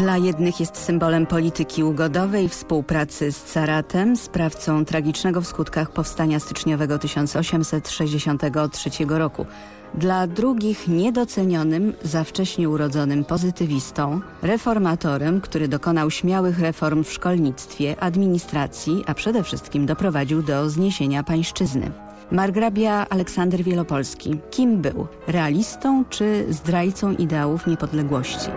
Dla jednych jest symbolem polityki ugodowej, współpracy z caratem, sprawcą tragicznego w skutkach powstania styczniowego 1863 roku. Dla drugich niedocenionym, za wcześnie urodzonym pozytywistą, reformatorem, który dokonał śmiałych reform w szkolnictwie, administracji, a przede wszystkim doprowadził do zniesienia pańszczyzny. Margrabia Aleksander Wielopolski. Kim był? Realistą czy zdrajcą ideałów niepodległości?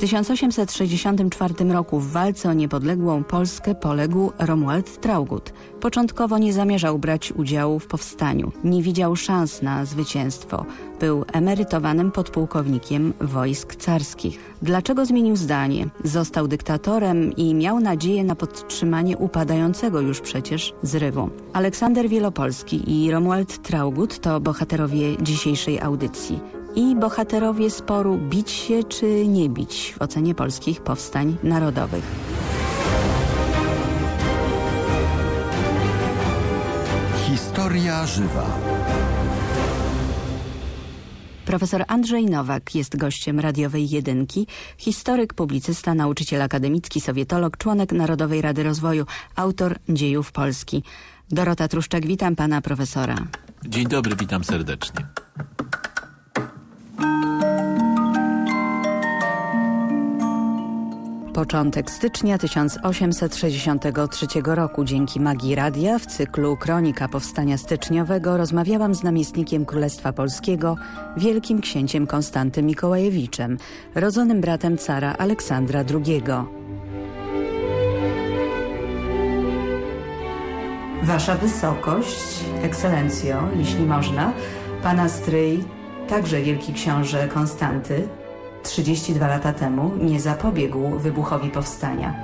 1864 roku w walce o niepodległą Polskę poległ Romuald Traugud. Początkowo nie zamierzał brać udziału w powstaniu. Nie widział szans na zwycięstwo. Był emerytowanym podpułkownikiem wojsk carskich. Dlaczego zmienił zdanie? Został dyktatorem i miał nadzieję na podtrzymanie upadającego już przecież zrywu. Aleksander Wielopolski i Romuald Traugud to bohaterowie dzisiejszej audycji i bohaterowie sporu bić się czy nie bić w ocenie polskich powstań narodowych. Historia żywa. Profesor Andrzej Nowak jest gościem radiowej jedynki, historyk, publicysta, nauczyciel akademicki, sowietolog, członek Narodowej Rady Rozwoju, autor dziejów Polski. Dorota Truszczak, witam pana profesora. Dzień dobry, witam serdecznie. Początek stycznia 1863 roku dzięki magii radia w cyklu Kronika Powstania Styczniowego rozmawiałam z namiestnikiem Królestwa Polskiego, wielkim księciem Konstantym Mikołajewiczem, rodzonym bratem cara Aleksandra II. Wasza Wysokość, Ekscelencjo, jeśli można, Pana stryj, także wielki książę Konstanty, 32 lata temu nie zapobiegł wybuchowi powstania.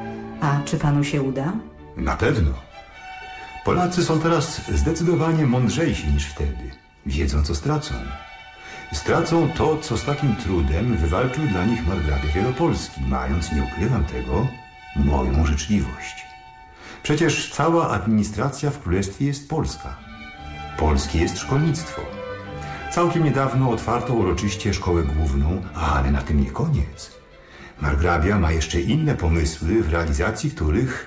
A czy panu się uda? Na pewno. Polacy są teraz zdecydowanie mądrzejsi niż wtedy. Wiedzą, co stracą. Stracą to, co z takim trudem wywalczył dla nich margrabia Wielopolski, mając, nie ukrywam tego, moją życzliwość. Przecież cała administracja w królestwie jest polska. Polskie jest szkolnictwo. Całkiem niedawno otwarto uroczyście szkołę główną, ale na tym nie koniec. Margrabia ma jeszcze inne pomysły, w realizacji których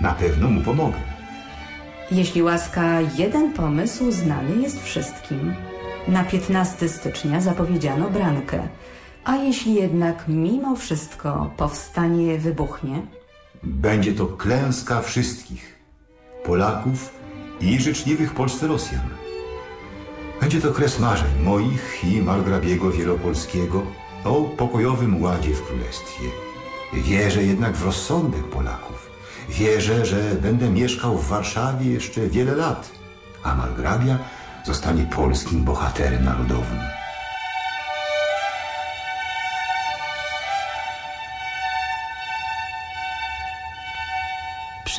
na pewno mu pomogę. Jeśli łaska, jeden pomysł znany jest wszystkim. Na 15 stycznia zapowiedziano brankę. A jeśli jednak mimo wszystko powstanie wybuchnie? Będzie to klęska wszystkich. Polaków i życzliwych Polsce Rosjan. Będzie to kres marzeń moich i margrabiego Wielopolskiego o pokojowym ładzie w królestwie. Wierzę jednak w rozsądek Polaków. Wierzę, że będę mieszkał w Warszawie jeszcze wiele lat, a margrabia zostanie polskim bohaterem narodowym.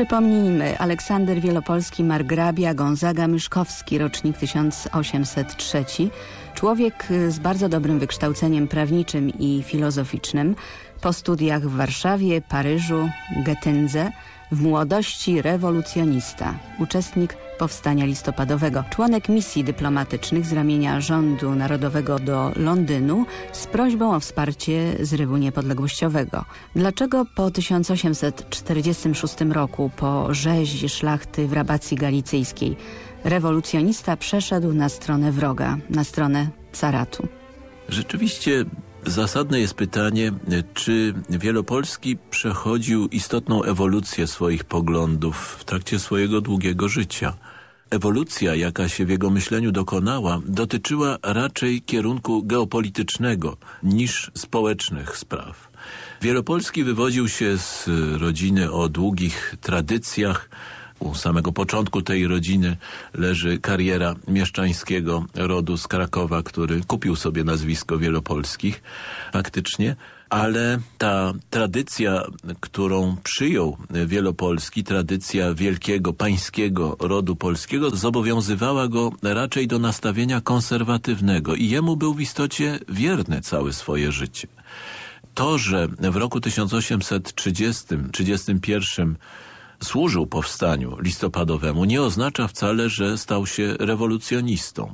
Przypomnijmy, Aleksander Wielopolski, margrabia, Gonzaga Myszkowski, rocznik 1803. Człowiek z bardzo dobrym wykształceniem prawniczym i filozoficznym. Po studiach w Warszawie, Paryżu, Getyndze, w młodości rewolucjonista, uczestnik powstania listopadowego, członek misji dyplomatycznych z ramienia rządu narodowego do Londynu z prośbą o wsparcie zrywu niepodległościowego. Dlaczego po 1846 roku, po rzezi szlachty w rabacji galicyjskiej, rewolucjonista przeszedł na stronę wroga, na stronę caratu? Rzeczywiście Zasadne jest pytanie, czy Wielopolski przechodził istotną ewolucję swoich poglądów w trakcie swojego długiego życia. Ewolucja, jaka się w jego myśleniu dokonała, dotyczyła raczej kierunku geopolitycznego niż społecznych spraw. Wielopolski wywodził się z rodziny o długich tradycjach, u samego początku tej rodziny leży kariera mieszczańskiego rodu z Krakowa, który kupił sobie nazwisko Wielopolskich faktycznie, ale ta tradycja, którą przyjął Wielopolski, tradycja wielkiego pańskiego rodu polskiego, zobowiązywała go raczej do nastawienia konserwatywnego i jemu był w istocie wierny całe swoje życie. To, że w roku 1830-31 służył powstaniu listopadowemu, nie oznacza wcale, że stał się rewolucjonistą.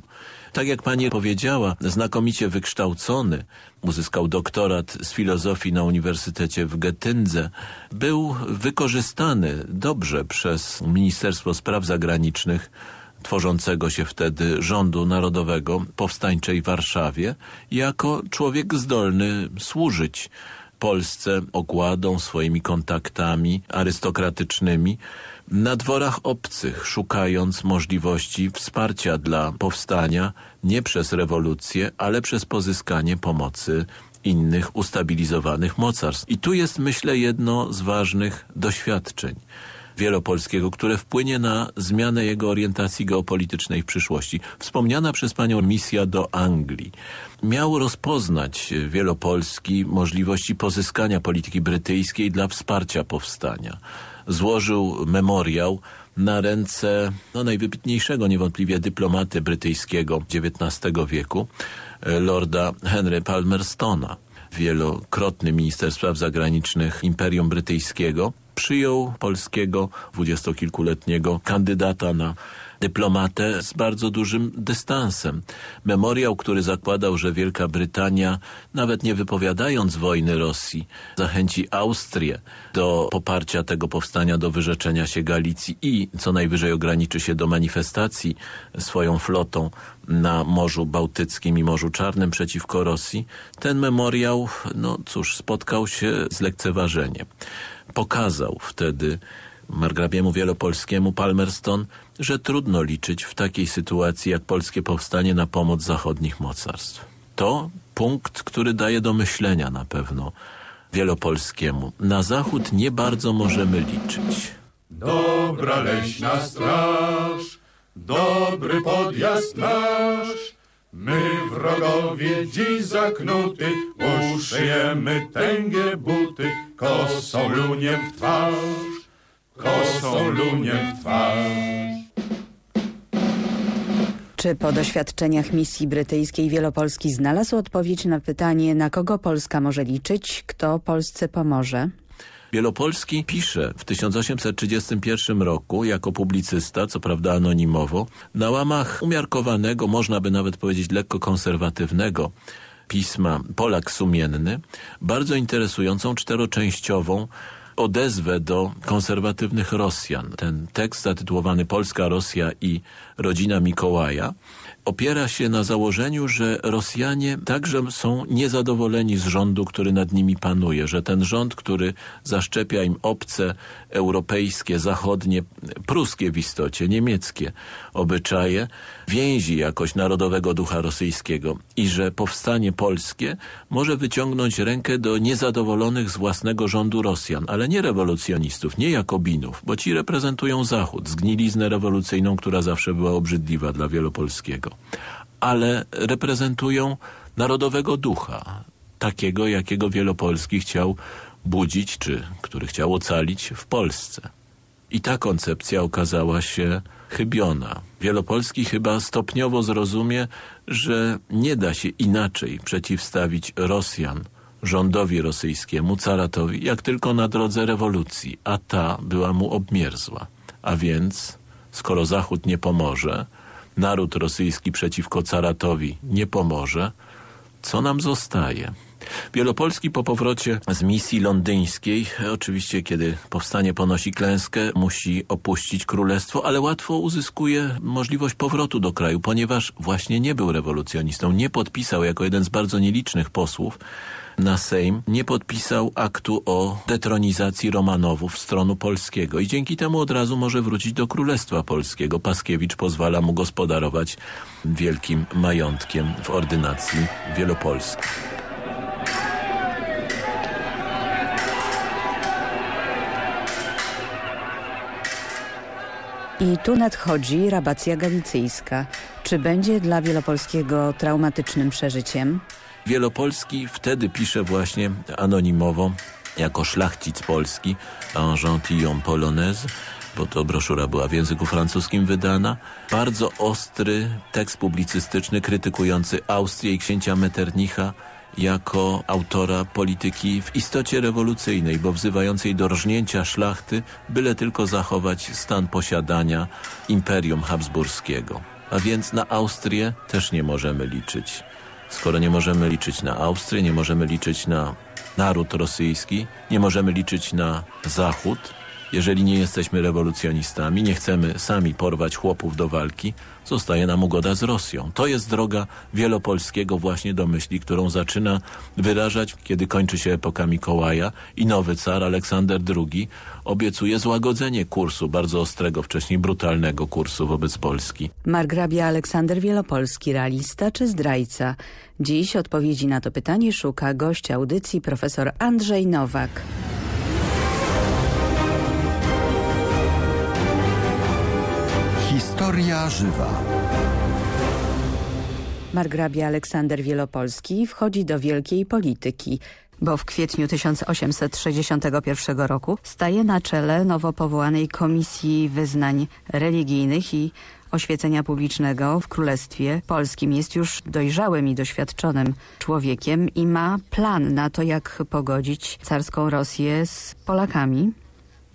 Tak jak pani powiedziała, znakomicie wykształcony, uzyskał doktorat z filozofii na Uniwersytecie w Getyndze, był wykorzystany dobrze przez Ministerstwo Spraw Zagranicznych tworzącego się wtedy rządu narodowego powstańczej Warszawie jako człowiek zdolny służyć Polsce okładą, swoimi kontaktami arystokratycznymi na dworach obcych, szukając możliwości wsparcia dla powstania nie przez rewolucję, ale przez pozyskanie pomocy innych ustabilizowanych mocarstw. I tu jest, myślę, jedno z ważnych doświadczeń Wielopolskiego, które wpłynie na zmianę jego orientacji geopolitycznej w przyszłości. Wspomniana przez panią misja do Anglii. Miał rozpoznać Wielopolski możliwości pozyskania polityki brytyjskiej dla wsparcia powstania. Złożył memoriał na ręce no, najwybitniejszego niewątpliwie dyplomaty brytyjskiego XIX wieku, lorda Henry Palmerstona wielokrotny minister spraw zagranicznych Imperium Brytyjskiego, przyjął polskiego dwudziestokilkuletniego kandydata na dyplomatę z bardzo dużym dystansem. Memoriał, który zakładał, że Wielka Brytania, nawet nie wypowiadając wojny Rosji, zachęci Austrię do poparcia tego powstania, do wyrzeczenia się Galicji i co najwyżej ograniczy się do manifestacji swoją flotą na Morzu Bałtyckim i Morzu Czarnym przeciwko Rosji, ten memoriał, no cóż, spotkał się z lekceważeniem. Pokazał wtedy margrabiemu wielopolskiemu Palmerston, że trudno liczyć w takiej sytuacji jak polskie powstanie na pomoc zachodnich mocarstw. To punkt, który daje do myślenia na pewno wielopolskiemu. Na zachód nie bardzo możemy liczyć. Dobra leśna straż, dobry podjazd nasz, my wrogowie dziś zaknuty, uszyjemy tęgie buty, kosą luniem w twarz, kosą luniem w twarz. Czy po doświadczeniach misji brytyjskiej Wielopolski znalazł odpowiedź na pytanie, na kogo Polska może liczyć, kto Polsce pomoże? Wielopolski pisze w 1831 roku jako publicysta, co prawda anonimowo, na łamach umiarkowanego, można by nawet powiedzieć lekko konserwatywnego pisma Polak Sumienny, bardzo interesującą czteroczęściową odezwę do konserwatywnych Rosjan. Ten tekst zatytułowany Polska, Rosja i rodzina Mikołaja opiera się na założeniu, że Rosjanie także są niezadowoleni z rządu, który nad nimi panuje, że ten rząd, który zaszczepia im obce, europejskie, zachodnie, pruskie w istocie, niemieckie obyczaje, więzi jakoś narodowego ducha rosyjskiego i że powstanie polskie może wyciągnąć rękę do niezadowolonych z własnego rządu Rosjan, ale nie rewolucjonistów, nie Jakobinów, bo ci reprezentują Zachód, zgniliznę rewolucyjną, która zawsze była obrzydliwa dla wielopolskiego, ale reprezentują narodowego ducha, takiego, jakiego Wielopolski chciał budzić, czy który chciał ocalić w Polsce. I ta koncepcja okazała się chybiona. Wielopolski chyba stopniowo zrozumie, że nie da się inaczej przeciwstawić Rosjan rządowi rosyjskiemu, caratowi, jak tylko na drodze rewolucji, a ta była mu obmierzła. A więc, skoro Zachód nie pomoże, naród rosyjski przeciwko caratowi nie pomoże, co nam zostaje? Wielopolski po powrocie z misji londyńskiej, oczywiście kiedy powstanie ponosi klęskę, musi opuścić królestwo, ale łatwo uzyskuje możliwość powrotu do kraju, ponieważ właśnie nie był rewolucjonistą, nie podpisał jako jeden z bardzo nielicznych posłów na Sejm nie podpisał aktu o detronizacji Romanowów z tronu polskiego i dzięki temu od razu może wrócić do Królestwa Polskiego. Paskiewicz pozwala mu gospodarować wielkim majątkiem w ordynacji wielopolskiej. I tu nadchodzi rabacja galicyjska. Czy będzie dla Wielopolskiego traumatycznym przeżyciem? Wielopolski wtedy pisze właśnie anonimowo jako szlachcic polski Un gentilhomme polonaise bo to broszura była w języku francuskim wydana. Bardzo ostry tekst publicystyczny krytykujący Austrię i księcia Metternicha jako autora polityki w istocie rewolucyjnej, bo wzywającej do rżnięcia szlachty, byle tylko zachować stan posiadania Imperium Habsburskiego. A więc na Austrię też nie możemy liczyć. Skoro nie możemy liczyć na Austrię, nie możemy liczyć na naród rosyjski, nie możemy liczyć na Zachód, jeżeli nie jesteśmy rewolucjonistami, nie chcemy sami porwać chłopów do walki, zostaje nam ugoda z Rosją. To jest droga Wielopolskiego właśnie do myśli, którą zaczyna wyrażać, kiedy kończy się epoka Mikołaja i nowy car Aleksander II obiecuje złagodzenie kursu, bardzo ostrego, wcześniej brutalnego kursu wobec Polski. Margrabia Aleksander Wielopolski, realista czy zdrajca? Dziś odpowiedzi na to pytanie szuka gość audycji profesor Andrzej Nowak. Historia żywa. Margrabia Aleksander Wielopolski wchodzi do wielkiej polityki, bo w kwietniu 1861 roku staje na czele nowo powołanej Komisji Wyznań Religijnych i Oświecenia Publicznego w Królestwie Polskim. Jest już dojrzałym i doświadczonym człowiekiem i ma plan na to, jak pogodzić carską Rosję z Polakami.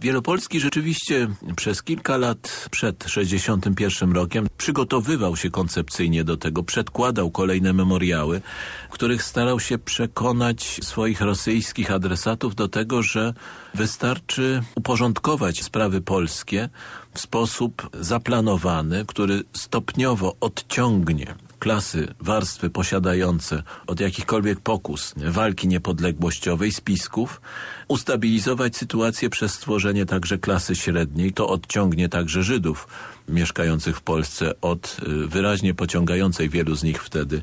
Wielopolski rzeczywiście przez kilka lat przed 61 rokiem przygotowywał się koncepcyjnie do tego, przedkładał kolejne memoriały, których starał się przekonać swoich rosyjskich adresatów do tego, że wystarczy uporządkować sprawy polskie w sposób zaplanowany, który stopniowo odciągnie klasy, warstwy posiadające od jakichkolwiek pokus walki niepodległościowej, spisków, ustabilizować sytuację przez stworzenie także klasy średniej. To odciągnie także Żydów mieszkających w Polsce od y, wyraźnie pociągającej wielu z nich wtedy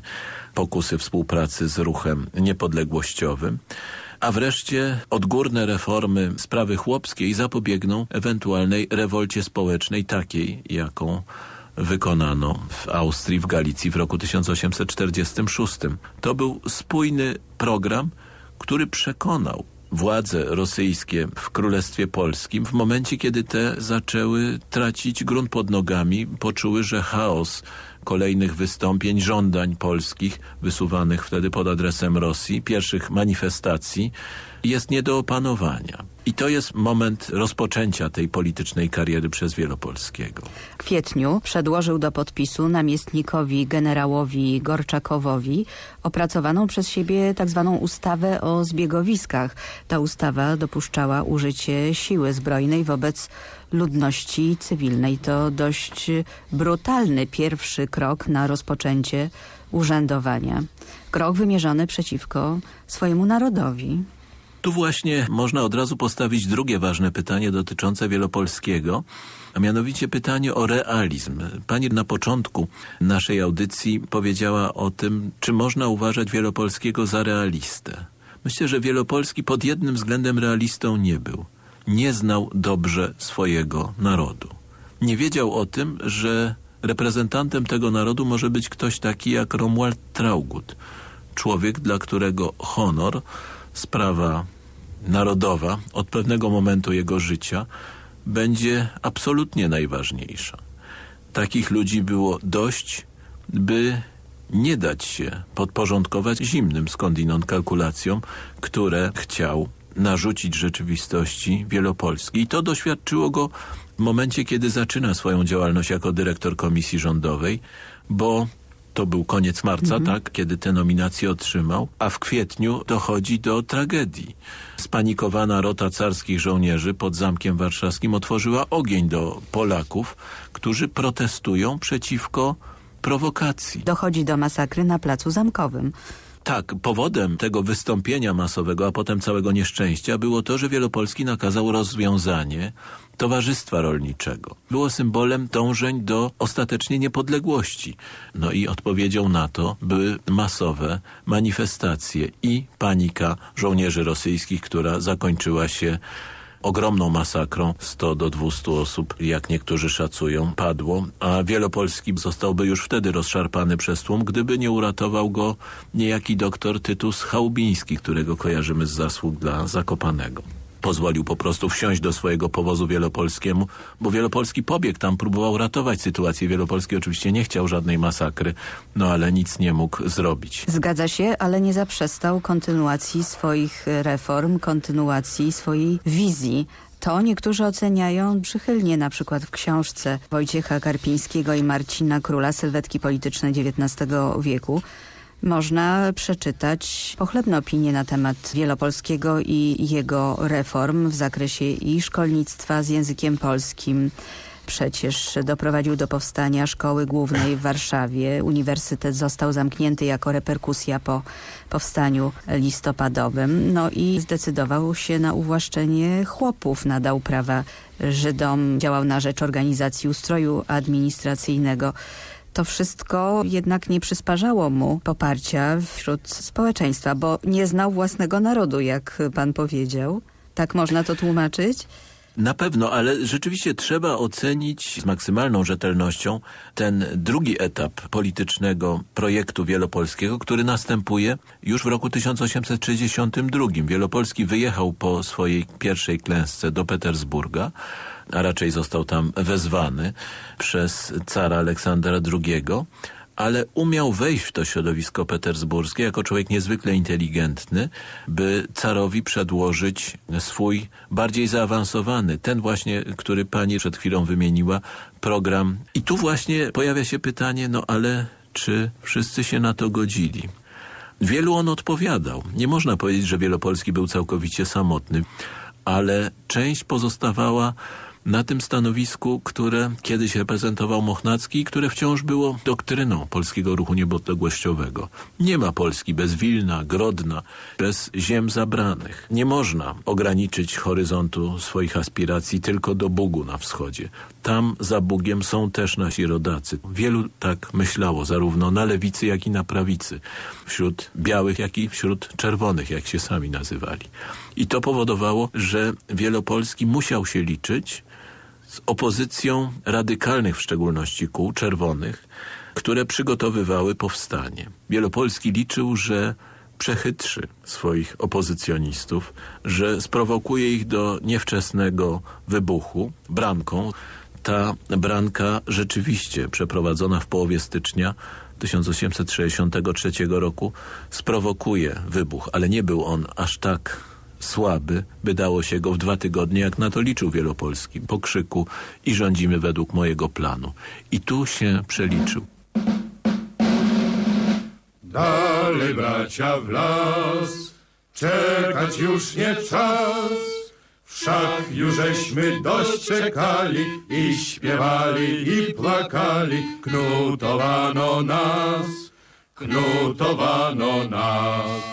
pokusy współpracy z ruchem niepodległościowym a wreszcie odgórne reformy sprawy chłopskiej zapobiegną ewentualnej rewolcie społecznej takiej, jaką wykonano w Austrii, w Galicji w roku 1846. To był spójny program, który przekonał władze rosyjskie w Królestwie Polskim w momencie, kiedy te zaczęły tracić grunt pod nogami, poczuły, że chaos kolejnych wystąpień, żądań polskich wysuwanych wtedy pod adresem Rosji, pierwszych manifestacji jest nie do opanowania. I to jest moment rozpoczęcia tej politycznej kariery przez Wielopolskiego. W kwietniu przedłożył do podpisu namiestnikowi generałowi Gorczakowowi opracowaną przez siebie tak zwaną ustawę o zbiegowiskach. Ta ustawa dopuszczała użycie siły zbrojnej wobec ludności cywilnej. To dość brutalny pierwszy krok na rozpoczęcie urzędowania. Krok wymierzony przeciwko swojemu narodowi. Tu właśnie można od razu postawić drugie ważne pytanie dotyczące Wielopolskiego, a mianowicie pytanie o realizm. Pani na początku naszej audycji powiedziała o tym, czy można uważać Wielopolskiego za realistę. Myślę, że Wielopolski pod jednym względem realistą nie był. Nie znał dobrze swojego narodu. Nie wiedział o tym, że reprezentantem tego narodu może być ktoś taki jak Romuald Traugut. Człowiek, dla którego honor sprawa narodowa od pewnego momentu jego życia będzie absolutnie najważniejsza. Takich ludzi było dość, by nie dać się podporządkować zimnym skądinąd kalkulacjom, które chciał narzucić rzeczywistości Wielopolski. I to doświadczyło go w momencie, kiedy zaczyna swoją działalność jako dyrektor komisji rządowej, bo to był koniec marca, mhm. tak, kiedy te nominacje otrzymał, a w kwietniu dochodzi do tragedii. Spanikowana rota carskich żołnierzy pod Zamkiem Warszawskim otworzyła ogień do Polaków, którzy protestują przeciwko prowokacji. Dochodzi do masakry na Placu Zamkowym. Tak, powodem tego wystąpienia masowego, a potem całego nieszczęścia było to, że Wielopolski nakazał rozwiązanie Towarzystwa Rolniczego. Było symbolem dążeń do ostatecznie niepodległości. No i odpowiedzią na to były masowe manifestacje i panika żołnierzy rosyjskich, która zakończyła się ogromną masakrą. 100 do 200 osób, jak niektórzy szacują, padło, a Wielopolski zostałby już wtedy rozszarpany przez tłum, gdyby nie uratował go niejaki doktor Tytus Chałubiński, którego kojarzymy z zasług dla Zakopanego. Pozwolił po prostu wsiąść do swojego powozu wielopolskiemu, bo Wielopolski pobiegł tam, próbował ratować sytuację. Wielopolski oczywiście nie chciał żadnej masakry, no ale nic nie mógł zrobić. Zgadza się, ale nie zaprzestał kontynuacji swoich reform, kontynuacji swojej wizji. To niektórzy oceniają przychylnie, na przykład w książce Wojciecha Karpińskiego i Marcina Króla Sylwetki polityczne XIX wieku można przeczytać pochlebne opinie na temat Wielopolskiego i jego reform w zakresie i szkolnictwa z językiem polskim. Przecież doprowadził do powstania szkoły głównej w Warszawie. Uniwersytet został zamknięty jako reperkusja po powstaniu listopadowym. No i zdecydował się na uwłaszczenie chłopów. Nadał prawa Żydom, działał na rzecz organizacji ustroju administracyjnego to wszystko jednak nie przysparzało mu poparcia wśród społeczeństwa, bo nie znał własnego narodu, jak pan powiedział. Tak można to tłumaczyć? Na pewno, ale rzeczywiście trzeba ocenić z maksymalną rzetelnością ten drugi etap politycznego projektu wielopolskiego, który następuje już w roku 1862. Wielopolski wyjechał po swojej pierwszej klęsce do Petersburga, a raczej został tam wezwany przez cara Aleksandra II, ale umiał wejść w to środowisko petersburskie jako człowiek niezwykle inteligentny, by carowi przedłożyć swój bardziej zaawansowany, ten właśnie, który pani przed chwilą wymieniła, program. I tu właśnie pojawia się pytanie, no ale czy wszyscy się na to godzili? Wielu on odpowiadał. Nie można powiedzieć, że Wielopolski był całkowicie samotny, ale część pozostawała na tym stanowisku, które kiedyś reprezentował Mochnacki i które wciąż było doktryną polskiego ruchu niepodległościowego. Nie ma Polski bez Wilna, Grodna, bez ziem zabranych. Nie można ograniczyć horyzontu swoich aspiracji tylko do Bugu na wschodzie. Tam za Bugiem są też nasi rodacy. Wielu tak myślało, zarówno na lewicy, jak i na prawicy. Wśród białych, jak i wśród czerwonych, jak się sami nazywali. I to powodowało, że Wielopolski musiał się liczyć z opozycją radykalnych w szczególności kół czerwonych, które przygotowywały powstanie. Wielopolski liczył, że przechytrzy swoich opozycjonistów, że sprowokuje ich do niewczesnego wybuchu branką. Ta branka rzeczywiście przeprowadzona w połowie stycznia 1863 roku sprowokuje wybuch, ale nie był on aż tak słaby, by dało się go w dwa tygodnie, jak na to liczył Wielopolski, po krzyku i rządzimy według mojego planu. I tu się przeliczył. Dalej bracia w las, czekać już nie czas. Wszak jużeśmy dość czekali i śpiewali i plakali, knutowano nas, knutowano nas.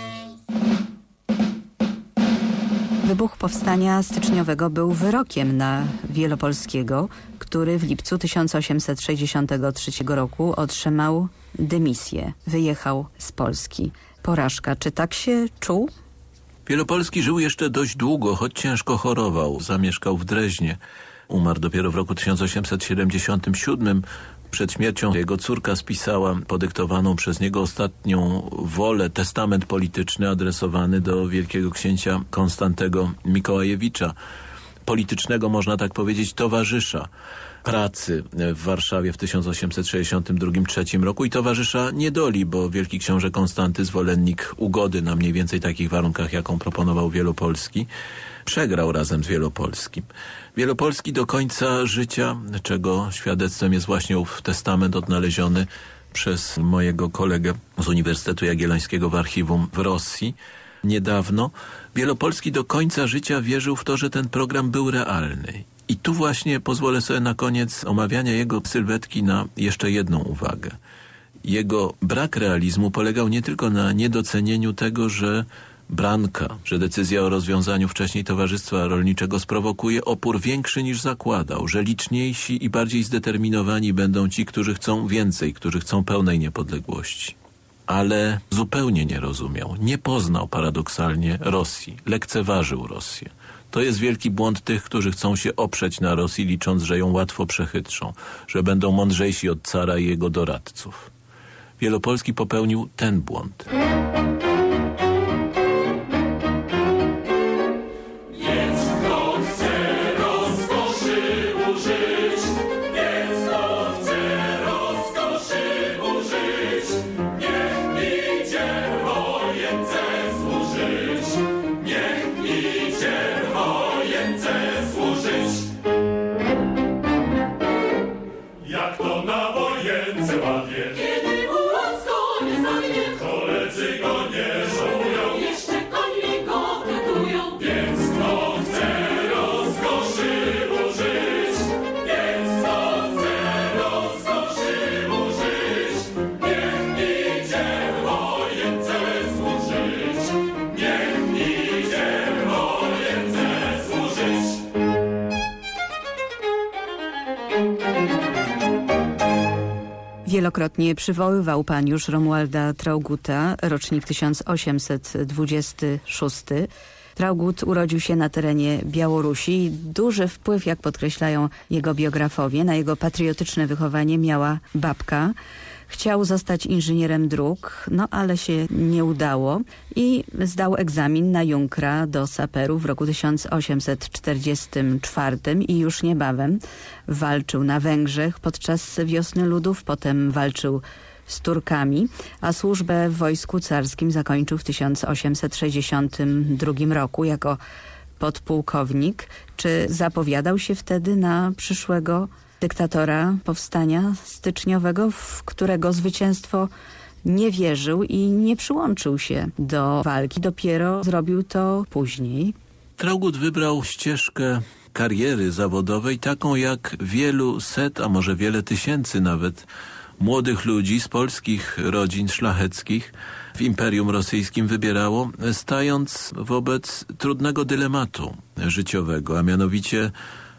Wybuch powstania styczniowego był wyrokiem na Wielopolskiego, który w lipcu 1863 roku otrzymał dymisję. Wyjechał z Polski. Porażka. Czy tak się czuł? Wielopolski żył jeszcze dość długo, choć ciężko chorował. Zamieszkał w Dreźnie. Umarł dopiero w roku 1877. Przed śmiercią jego córka spisała podyktowaną przez niego ostatnią wolę, testament polityczny adresowany do wielkiego księcia Konstantego Mikołajewicza, politycznego, można tak powiedzieć, towarzysza pracy w Warszawie w 1862-3 roku i towarzysza niedoli, bo wielki książę Konstanty, zwolennik ugody na mniej więcej takich warunkach, jaką proponował Wielopolski, przegrał razem z Wielopolskim. Wielopolski do końca życia, czego świadectwem jest właśnie ów testament odnaleziony przez mojego kolegę z Uniwersytetu Jagiellońskiego w archiwum w Rosji niedawno. Wielopolski do końca życia wierzył w to, że ten program był realny. I tu właśnie pozwolę sobie na koniec omawiania jego sylwetki na jeszcze jedną uwagę. Jego brak realizmu polegał nie tylko na niedocenieniu tego, że Branka, że decyzja o rozwiązaniu wcześniej Towarzystwa Rolniczego sprowokuje opór większy niż zakładał, że liczniejsi i bardziej zdeterminowani będą ci, którzy chcą więcej, którzy chcą pełnej niepodległości. Ale zupełnie nie rozumiał, nie poznał paradoksalnie Rosji, lekceważył Rosję. To jest wielki błąd tych, którzy chcą się oprzeć na Rosji, licząc, że ją łatwo przechytrzą, że będą mądrzejsi od cara i jego doradców. Wielopolski popełnił ten błąd. Wielokrotnie przywoływał pan już Romualda Trauguta, rocznik 1826. Traugut urodził się na terenie Białorusi. Duży wpływ, jak podkreślają jego biografowie, na jego patriotyczne wychowanie miała babka. Chciał zostać inżynierem dróg, no ale się nie udało i zdał egzamin na Junkra do saperu w roku 1844 i już niebawem walczył na Węgrzech podczas Wiosny Ludów, potem walczył z Turkami, a służbę w wojsku carskim zakończył w 1862 roku jako podpułkownik. Czy zapowiadał się wtedy na przyszłego dyktatora powstania styczniowego, w którego zwycięstwo nie wierzył i nie przyłączył się do walki. Dopiero zrobił to później. Traugut wybrał ścieżkę kariery zawodowej taką jak wielu set, a może wiele tysięcy nawet młodych ludzi z polskich rodzin szlacheckich w Imperium Rosyjskim wybierało, stając wobec trudnego dylematu życiowego, a mianowicie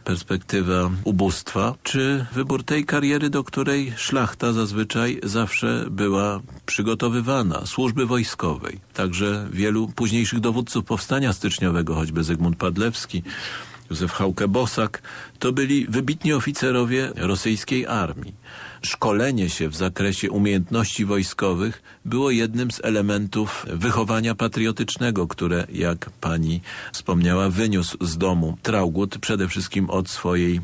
perspektywa ubóstwa, czy wybór tej kariery, do której szlachta zazwyczaj zawsze była przygotowywana, służby wojskowej. Także wielu późniejszych dowódców powstania styczniowego, choćby Zygmunt Padlewski, Józef Hauke-Bosak, to byli wybitni oficerowie rosyjskiej armii. Szkolenie się w zakresie umiejętności wojskowych było jednym z elementów wychowania patriotycznego, które, jak pani wspomniała, wyniósł z domu Traugut przede wszystkim od swojej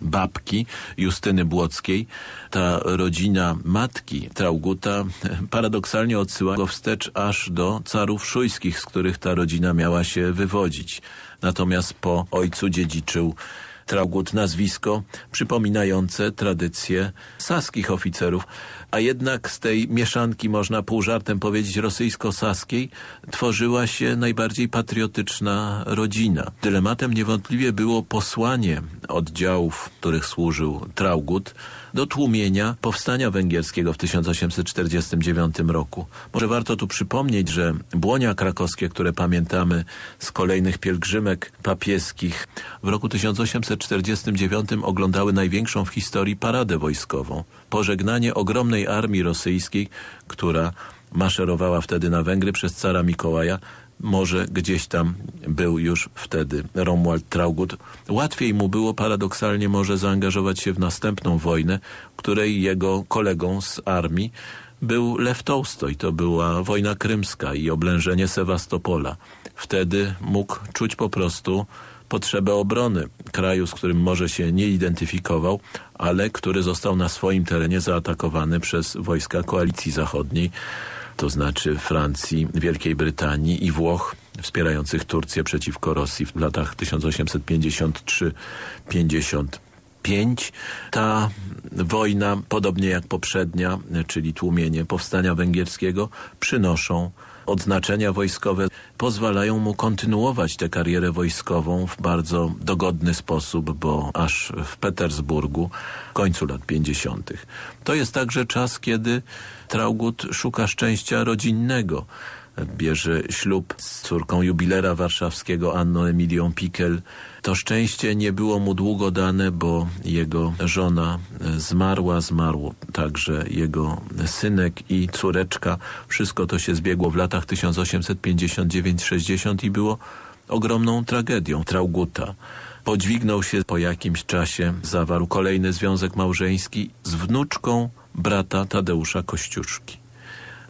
babki Justyny Błockiej. Ta rodzina matki Trauguta paradoksalnie odsyła go wstecz aż do carów szujskich, z których ta rodzina miała się wywodzić. Natomiast po ojcu dziedziczył Traugut nazwisko przypominające tradycje saskich oficerów, a jednak z tej mieszanki, można pół żartem powiedzieć, rosyjsko-saskiej tworzyła się najbardziej patriotyczna rodzina. Dylematem niewątpliwie było posłanie oddziałów, których służył Traugut, do tłumienia powstania węgierskiego w 1849 roku. Może warto tu przypomnieć, że błonia krakowskie, które pamiętamy z kolejnych pielgrzymek papieskich, w roku 1849 oglądały największą w historii paradę wojskową. Pożegnanie ogromnej armii rosyjskiej, która maszerowała wtedy na Węgry przez cara Mikołaja, może gdzieś tam był już wtedy Romuald Traugut. Łatwiej mu było paradoksalnie może zaangażować się w następną wojnę, której jego kolegą z armii był Lew Tołstoj. To była wojna krymska i oblężenie Sewastopola. Wtedy mógł czuć po prostu potrzebę obrony kraju, z którym może się nie identyfikował, ale który został na swoim terenie zaatakowany przez wojska koalicji zachodniej to znaczy Francji, Wielkiej Brytanii i Włoch wspierających Turcję przeciwko Rosji w latach 1853-55. Ta wojna, podobnie jak poprzednia, czyli tłumienie powstania węgierskiego, przynoszą odznaczenia wojskowe pozwalają mu kontynuować tę karierę wojskową w bardzo dogodny sposób, bo aż w Petersburgu w końcu lat 50. To jest także czas, kiedy Traugut szuka szczęścia rodzinnego bierze ślub z córką jubilera warszawskiego Anną Emilią Pikel. To szczęście nie było mu długo dane, bo jego żona zmarła, zmarł także jego synek i córeczka. Wszystko to się zbiegło w latach 1859-60 i było ogromną tragedią Trauguta. Podźwignął się po jakimś czasie, zawarł kolejny związek małżeński z wnuczką brata Tadeusza Kościuszki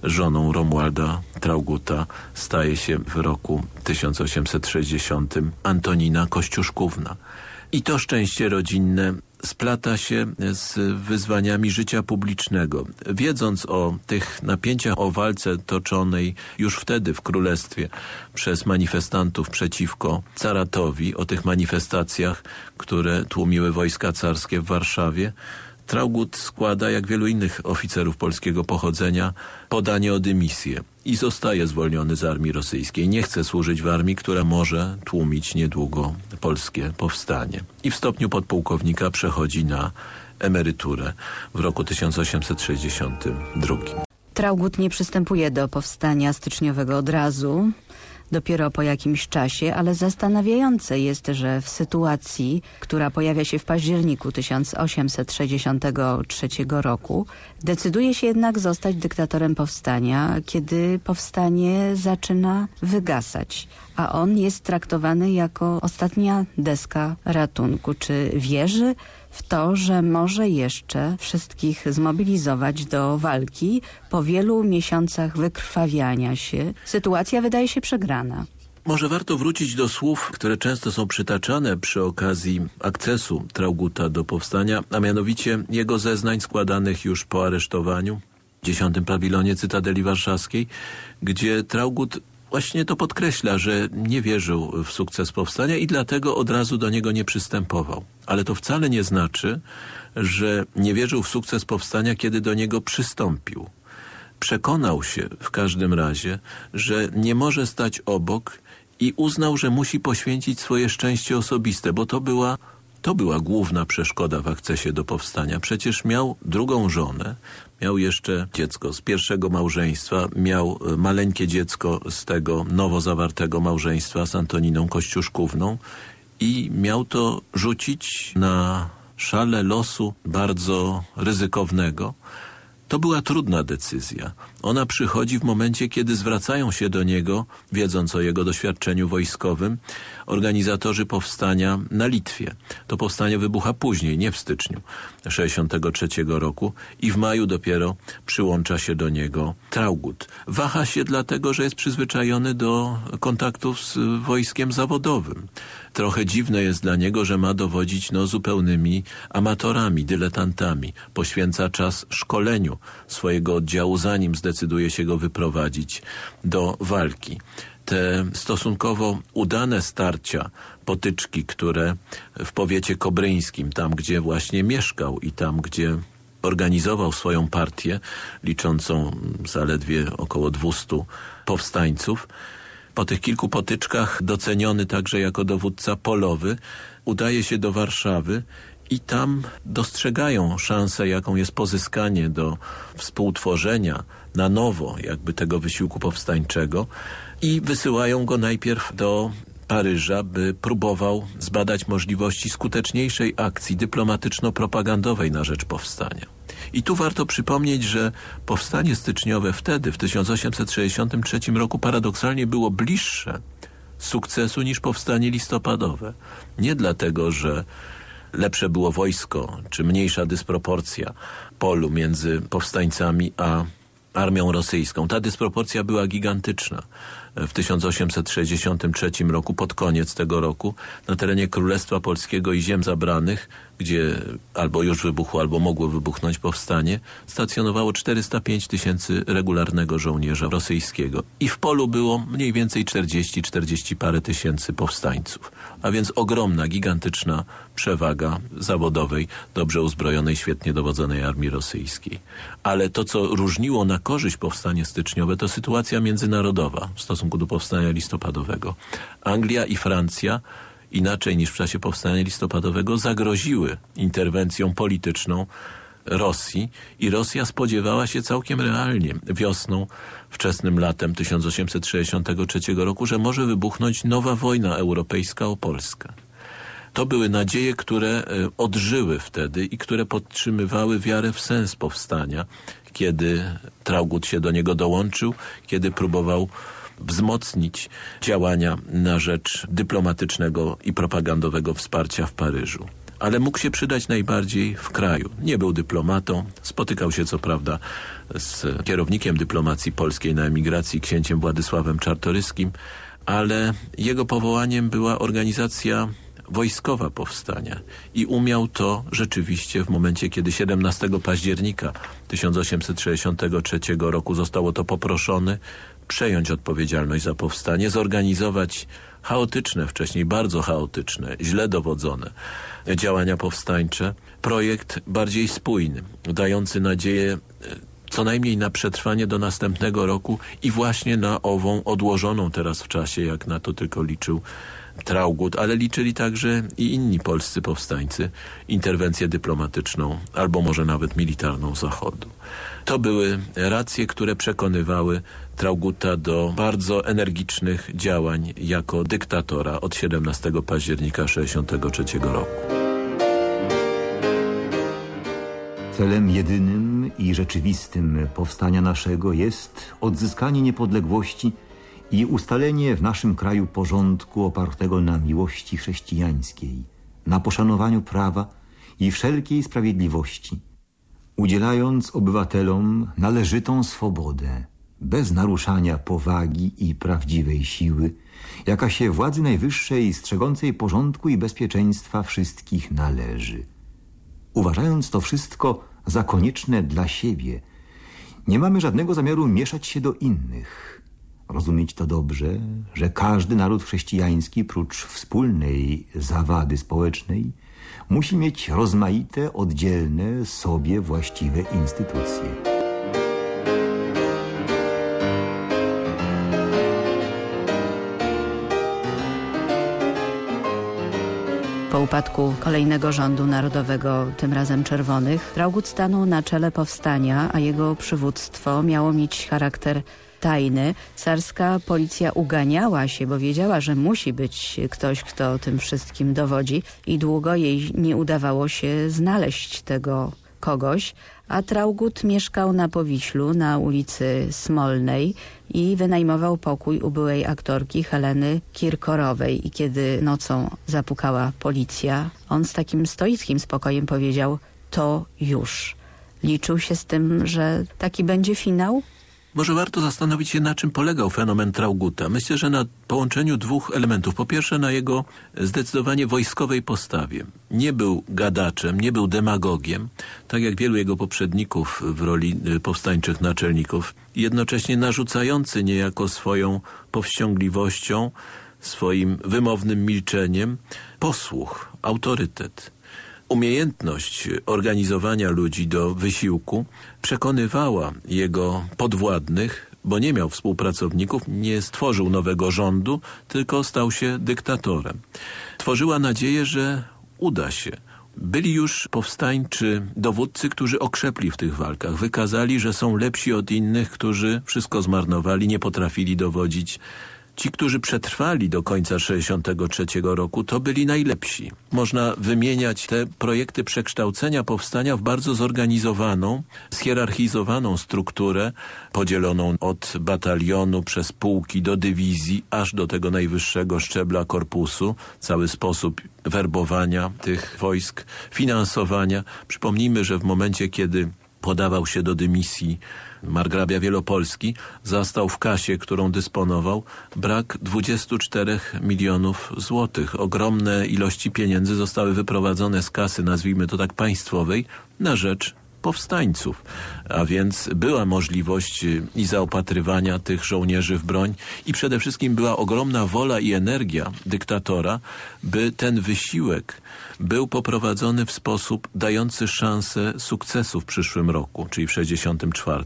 żoną Romualda Trauguta staje się w roku 1860 Antonina Kościuszkówna. I to szczęście rodzinne splata się z wyzwaniami życia publicznego. Wiedząc o tych napięciach o walce toczonej już wtedy w Królestwie przez manifestantów przeciwko caratowi, o tych manifestacjach, które tłumiły wojska carskie w Warszawie, Traugut składa, jak wielu innych oficerów polskiego pochodzenia, podanie o dymisję i zostaje zwolniony z armii rosyjskiej. Nie chce służyć w armii, która może tłumić niedługo polskie powstanie. I w stopniu podpułkownika przechodzi na emeryturę w roku 1862. Traugut nie przystępuje do powstania styczniowego od razu dopiero po jakimś czasie, ale zastanawiające jest, że w sytuacji, która pojawia się w październiku 1863 roku, decyduje się jednak zostać dyktatorem powstania, kiedy powstanie zaczyna wygasać, a on jest traktowany jako ostatnia deska ratunku. Czy wierzy w to, że może jeszcze wszystkich zmobilizować do walki po wielu miesiącach wykrwawiania się. Sytuacja wydaje się przegrana. Może warto wrócić do słów, które często są przytaczane przy okazji akcesu Trauguta do powstania, a mianowicie jego zeznań składanych już po aresztowaniu w 10 pawilonie Cytadeli Warszawskiej, gdzie Traugut właśnie to podkreśla, że nie wierzył w sukces powstania i dlatego od razu do niego nie przystępował. Ale to wcale nie znaczy, że nie wierzył w sukces powstania, kiedy do niego przystąpił. Przekonał się w każdym razie, że nie może stać obok i uznał, że musi poświęcić swoje szczęście osobiste, bo to była to była główna przeszkoda w akcesie do powstania. Przecież miał drugą żonę, miał jeszcze dziecko z pierwszego małżeństwa, miał e, maleńkie dziecko z tego nowo zawartego małżeństwa z Antoniną Kościuszkówną i miał to rzucić na szale losu bardzo ryzykownego, to była trudna decyzja. Ona przychodzi w momencie, kiedy zwracają się do niego, wiedząc o jego doświadczeniu wojskowym, organizatorzy powstania na Litwie. To powstanie wybucha później, nie w styczniu 63 roku i w maju dopiero przyłącza się do niego Traugut. Waha się dlatego, że jest przyzwyczajony do kontaktów z wojskiem zawodowym. Trochę dziwne jest dla niego, że ma dowodzić no, zupełnymi amatorami, dyletantami. Poświęca czas szkoleniu swojego oddziału, zanim zdecyduje się go wyprowadzić do walki. Te stosunkowo udane starcia, potyczki, które w powiecie kobryńskim, tam gdzie właśnie mieszkał i tam gdzie organizował swoją partię, liczącą zaledwie około 200 powstańców, po tych kilku potyczkach doceniony także jako dowódca polowy, udaje się do Warszawy i tam dostrzegają szansę, jaką jest pozyskanie do współtworzenia na nowo jakby tego wysiłku powstańczego i wysyłają go najpierw do Paryża, by próbował zbadać możliwości skuteczniejszej akcji dyplomatyczno-propagandowej na rzecz powstania. I tu warto przypomnieć, że powstanie styczniowe wtedy, w 1863 roku, paradoksalnie było bliższe sukcesu niż powstanie listopadowe. Nie dlatego, że lepsze było wojsko, czy mniejsza dysproporcja polu między powstańcami a armią rosyjską. Ta dysproporcja była gigantyczna w 1863 roku, pod koniec tego roku, na terenie Królestwa Polskiego i ziem zabranych, gdzie albo już wybuchło, albo mogło wybuchnąć powstanie, stacjonowało 405 tysięcy regularnego żołnierza rosyjskiego. I w polu było mniej więcej 40-40 parę tysięcy powstańców. A więc ogromna, gigantyczna przewaga zawodowej, dobrze uzbrojonej, świetnie dowodzonej armii rosyjskiej. Ale to, co różniło na korzyść powstanie styczniowe, to sytuacja międzynarodowa w stosunku do powstania listopadowego. Anglia i Francja inaczej niż w czasie powstania listopadowego zagroziły interwencją polityczną Rosji i Rosja spodziewała się całkiem realnie wiosną, wczesnym latem 1863 roku, że może wybuchnąć nowa wojna europejska o Polskę. To były nadzieje, które e, odżyły wtedy i które podtrzymywały wiarę w sens powstania, kiedy Traugut się do niego dołączył, kiedy próbował wzmocnić działania na rzecz dyplomatycznego i propagandowego wsparcia w Paryżu. Ale mógł się przydać najbardziej w kraju. Nie był dyplomatą, spotykał się co prawda z kierownikiem dyplomacji polskiej na emigracji, księciem Władysławem Czartoryskim, ale jego powołaniem była organizacja wojskowa powstania i umiał to rzeczywiście w momencie, kiedy 17 października 1863 roku zostało to poproszone, przejąć odpowiedzialność za powstanie, zorganizować chaotyczne, wcześniej bardzo chaotyczne, źle dowodzone działania powstańcze. Projekt bardziej spójny, dający nadzieję e, co najmniej na przetrwanie do następnego roku i właśnie na ową odłożoną teraz w czasie, jak na to tylko liczył Traugut, ale liczyli także i inni polscy powstańcy interwencję dyplomatyczną albo może nawet militarną Zachodu. To były racje, które przekonywały Trauguta do bardzo energicznych działań jako dyktatora od 17 października 1963 roku. Celem jedynym i rzeczywistym powstania naszego jest odzyskanie niepodległości i ustalenie w naszym kraju porządku opartego na miłości chrześcijańskiej, na poszanowaniu prawa i wszelkiej sprawiedliwości, udzielając obywatelom należytą swobodę, bez naruszania powagi i prawdziwej siły, jaka się władzy najwyższej strzegącej porządku i bezpieczeństwa wszystkich należy. Uważając to wszystko za konieczne dla siebie, nie mamy żadnego zamiaru mieszać się do innych. Rozumieć to dobrze, że każdy naród chrześcijański, prócz wspólnej zawady społecznej, musi mieć rozmaite, oddzielne, sobie właściwe instytucje. Po upadku kolejnego rządu narodowego, tym razem czerwonych, Traugut stanął na czele powstania, a jego przywództwo miało mieć charakter tajny. Carska policja uganiała się, bo wiedziała, że musi być ktoś, kto tym wszystkim dowodzi i długo jej nie udawało się znaleźć tego kogoś, a Traugut mieszkał na Powiślu na ulicy Smolnej i wynajmował pokój u byłej aktorki Heleny Kirkorowej i kiedy nocą zapukała policja, on z takim stoickim spokojem powiedział to już. Liczył się z tym, że taki będzie finał? Może warto zastanowić się, na czym polegał fenomen Trauguta. Myślę, że na połączeniu dwóch elementów. Po pierwsze, na jego zdecydowanie wojskowej postawie. Nie był gadaczem, nie był demagogiem, tak jak wielu jego poprzedników w roli y, powstańczych naczelników. Jednocześnie narzucający niejako swoją powściągliwością, swoim wymownym milczeniem posłuch, autorytet umiejętność organizowania ludzi do wysiłku przekonywała jego podwładnych, bo nie miał współpracowników, nie stworzył nowego rządu, tylko stał się dyktatorem. Tworzyła nadzieję, że uda się. Byli już powstańczy dowódcy, którzy okrzepli w tych walkach. Wykazali, że są lepsi od innych, którzy wszystko zmarnowali, nie potrafili dowodzić Ci, którzy przetrwali do końca 63 roku, to byli najlepsi. Można wymieniać te projekty przekształcenia powstania w bardzo zorganizowaną, schierarchizowaną strukturę, podzieloną od batalionu przez pułki do dywizji, aż do tego najwyższego szczebla korpusu. Cały sposób werbowania tych wojsk, finansowania. Przypomnijmy, że w momencie, kiedy podawał się do dymisji margrabia Wielopolski, zastał w kasie, którą dysponował, brak 24 milionów złotych. Ogromne ilości pieniędzy zostały wyprowadzone z kasy, nazwijmy to tak, państwowej, na rzecz powstańców, a więc była możliwość y, i zaopatrywania tych żołnierzy w broń i przede wszystkim była ogromna wola i energia dyktatora, by ten wysiłek był poprowadzony w sposób dający szansę sukcesu w przyszłym roku, czyli w 64,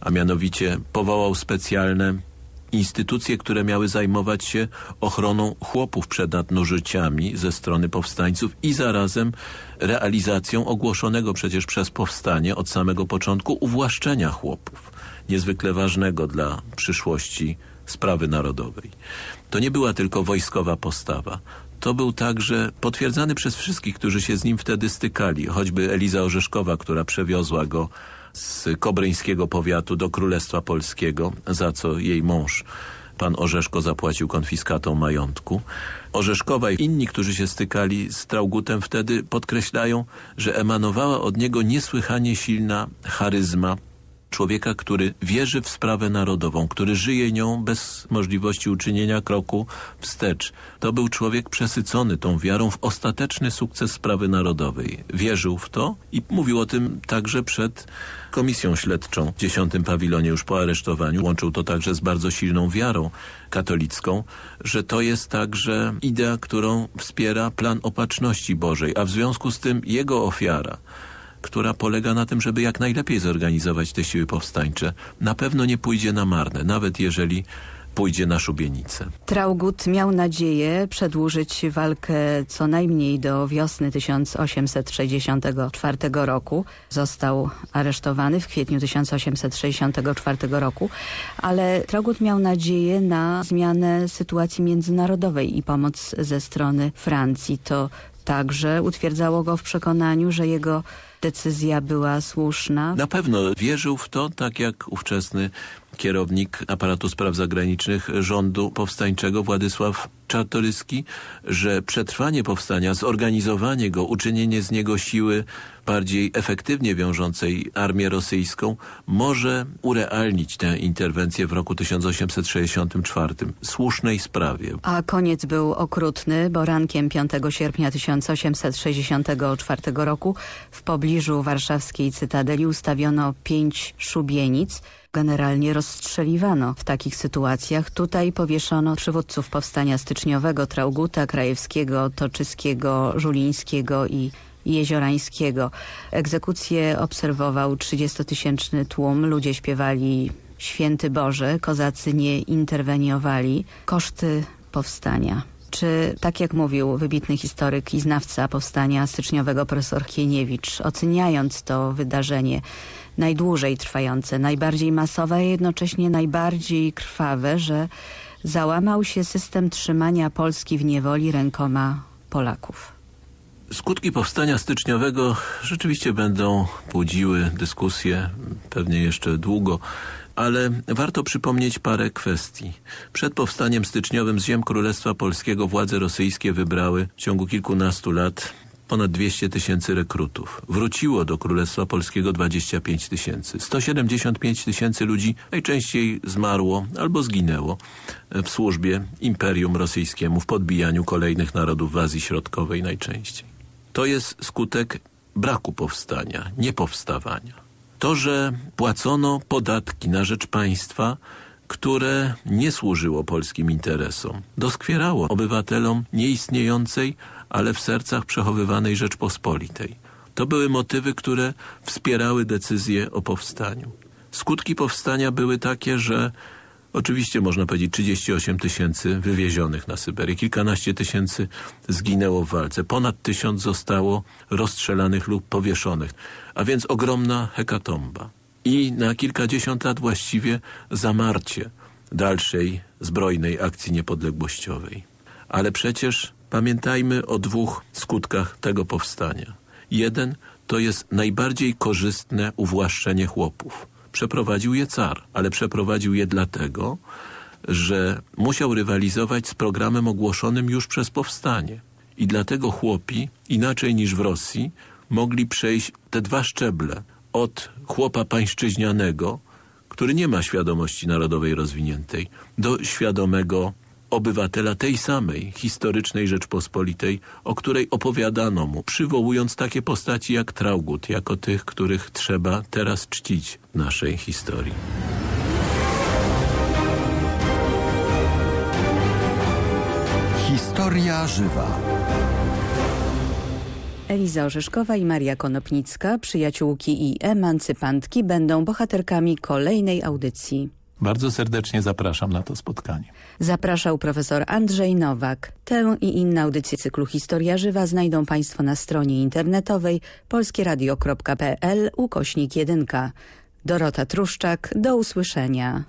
a mianowicie powołał specjalne instytucje, które miały zajmować się ochroną chłopów przed nadnożyciami ze strony powstańców i zarazem realizacją ogłoszonego przecież przez powstanie od samego początku uwłaszczenia chłopów, niezwykle ważnego dla przyszłości sprawy narodowej. To nie była tylko wojskowa postawa. To był także potwierdzany przez wszystkich, którzy się z nim wtedy stykali, choćby Eliza Orzeszkowa, która przewiozła go z kobryńskiego powiatu do Królestwa Polskiego, za co jej mąż pan Orzeszko zapłacił konfiskatą majątku. Orzeszkowa i inni, którzy się stykali z Traugutem wtedy podkreślają, że emanowała od niego niesłychanie silna charyzma człowieka, który wierzy w sprawę narodową, który żyje nią bez możliwości uczynienia kroku wstecz. To był człowiek przesycony tą wiarą w ostateczny sukces sprawy narodowej. Wierzył w to i mówił o tym także przed komisją śledczą w dziesiątym pawilonie już po aresztowaniu. Łączył to także z bardzo silną wiarą katolicką, że to jest także idea, którą wspiera plan opatrzności Bożej, a w związku z tym jego ofiara która polega na tym, żeby jak najlepiej zorganizować te siły powstańcze, na pewno nie pójdzie na marne, nawet jeżeli pójdzie na szubienicę. Traugut miał nadzieję przedłużyć walkę co najmniej do wiosny 1864 roku. Został aresztowany w kwietniu 1864 roku, ale Traugut miał nadzieję na zmianę sytuacji międzynarodowej i pomoc ze strony Francji. To także utwierdzało go w przekonaniu, że jego decyzja była słuszna. Na pewno wierzył w to, tak jak ówczesny kierownik aparatu spraw zagranicznych rządu powstańczego Władysław Czartoryski, że przetrwanie powstania, zorganizowanie go, uczynienie z niego siły bardziej efektywnie wiążącej armię rosyjską może urealnić tę interwencję w roku 1864. Słusznej sprawie. A koniec był okrutny, bo rankiem 5 sierpnia 1864 roku w pobliżu warszawskiej cytadeli ustawiono pięć szubienic, generalnie rozstrzeliwano w takich sytuacjach. Tutaj powieszono przywódców powstania styczniowego Trauguta, Krajewskiego, Toczyskiego, Żulińskiego i Jeziorańskiego. Egzekucję obserwował 30-tysięczny tłum. Ludzie śpiewali Święty Boże, kozacy nie interweniowali. Koszty powstania. Czy, tak jak mówił wybitny historyk i znawca powstania styczniowego profesor Kieniewicz, oceniając to wydarzenie, najdłużej trwające, najbardziej masowe, a jednocześnie najbardziej krwawe, że załamał się system trzymania Polski w niewoli rękoma Polaków. Skutki powstania styczniowego rzeczywiście będą budziły dyskusję pewnie jeszcze długo, ale warto przypomnieć parę kwestii. Przed powstaniem styczniowym z ziem Królestwa Polskiego władze rosyjskie wybrały w ciągu kilkunastu lat ponad 200 tysięcy rekrutów. Wróciło do Królestwa Polskiego 25 tysięcy. 175 tysięcy ludzi najczęściej zmarło albo zginęło w służbie Imperium Rosyjskiemu, w podbijaniu kolejnych narodów w Azji Środkowej najczęściej. To jest skutek braku powstania, niepowstawania. To, że płacono podatki na rzecz państwa, które nie służyło polskim interesom, doskwierało obywatelom nieistniejącej, ale w sercach przechowywanej Rzeczpospolitej. To były motywy, które wspierały decyzję o powstaniu. Skutki powstania były takie, że Oczywiście można powiedzieć 38 tysięcy wywiezionych na Syberię, kilkanaście tysięcy zginęło w walce, ponad tysiąc zostało rozstrzelanych lub powieszonych, a więc ogromna hekatomba. I na kilkadziesiąt lat właściwie zamarcie dalszej zbrojnej akcji niepodległościowej. Ale przecież pamiętajmy o dwóch skutkach tego powstania. Jeden to jest najbardziej korzystne uwłaszczenie chłopów przeprowadził je car, ale przeprowadził je dlatego, że musiał rywalizować z programem ogłoszonym już przez powstanie. I dlatego chłopi, inaczej niż w Rosji, mogli przejść te dwa szczeble od chłopa pańszczyźnianego, który nie ma świadomości narodowej rozwiniętej, do świadomego obywatela tej samej historycznej Rzeczpospolitej, o której opowiadano mu, przywołując takie postaci jak Traugut, jako tych, których trzeba teraz czcić w naszej historii. Historia żywa. Eliza Orzeszkowa i Maria Konopnicka, przyjaciółki i emancypantki, będą bohaterkami kolejnej audycji. Bardzo serdecznie zapraszam na to spotkanie. Zapraszał profesor Andrzej Nowak. Tę i inne audycje cyklu Historia Żywa znajdą Państwo na stronie internetowej polskieradio.pl ukośnik 1. Dorota Truszczak, do usłyszenia.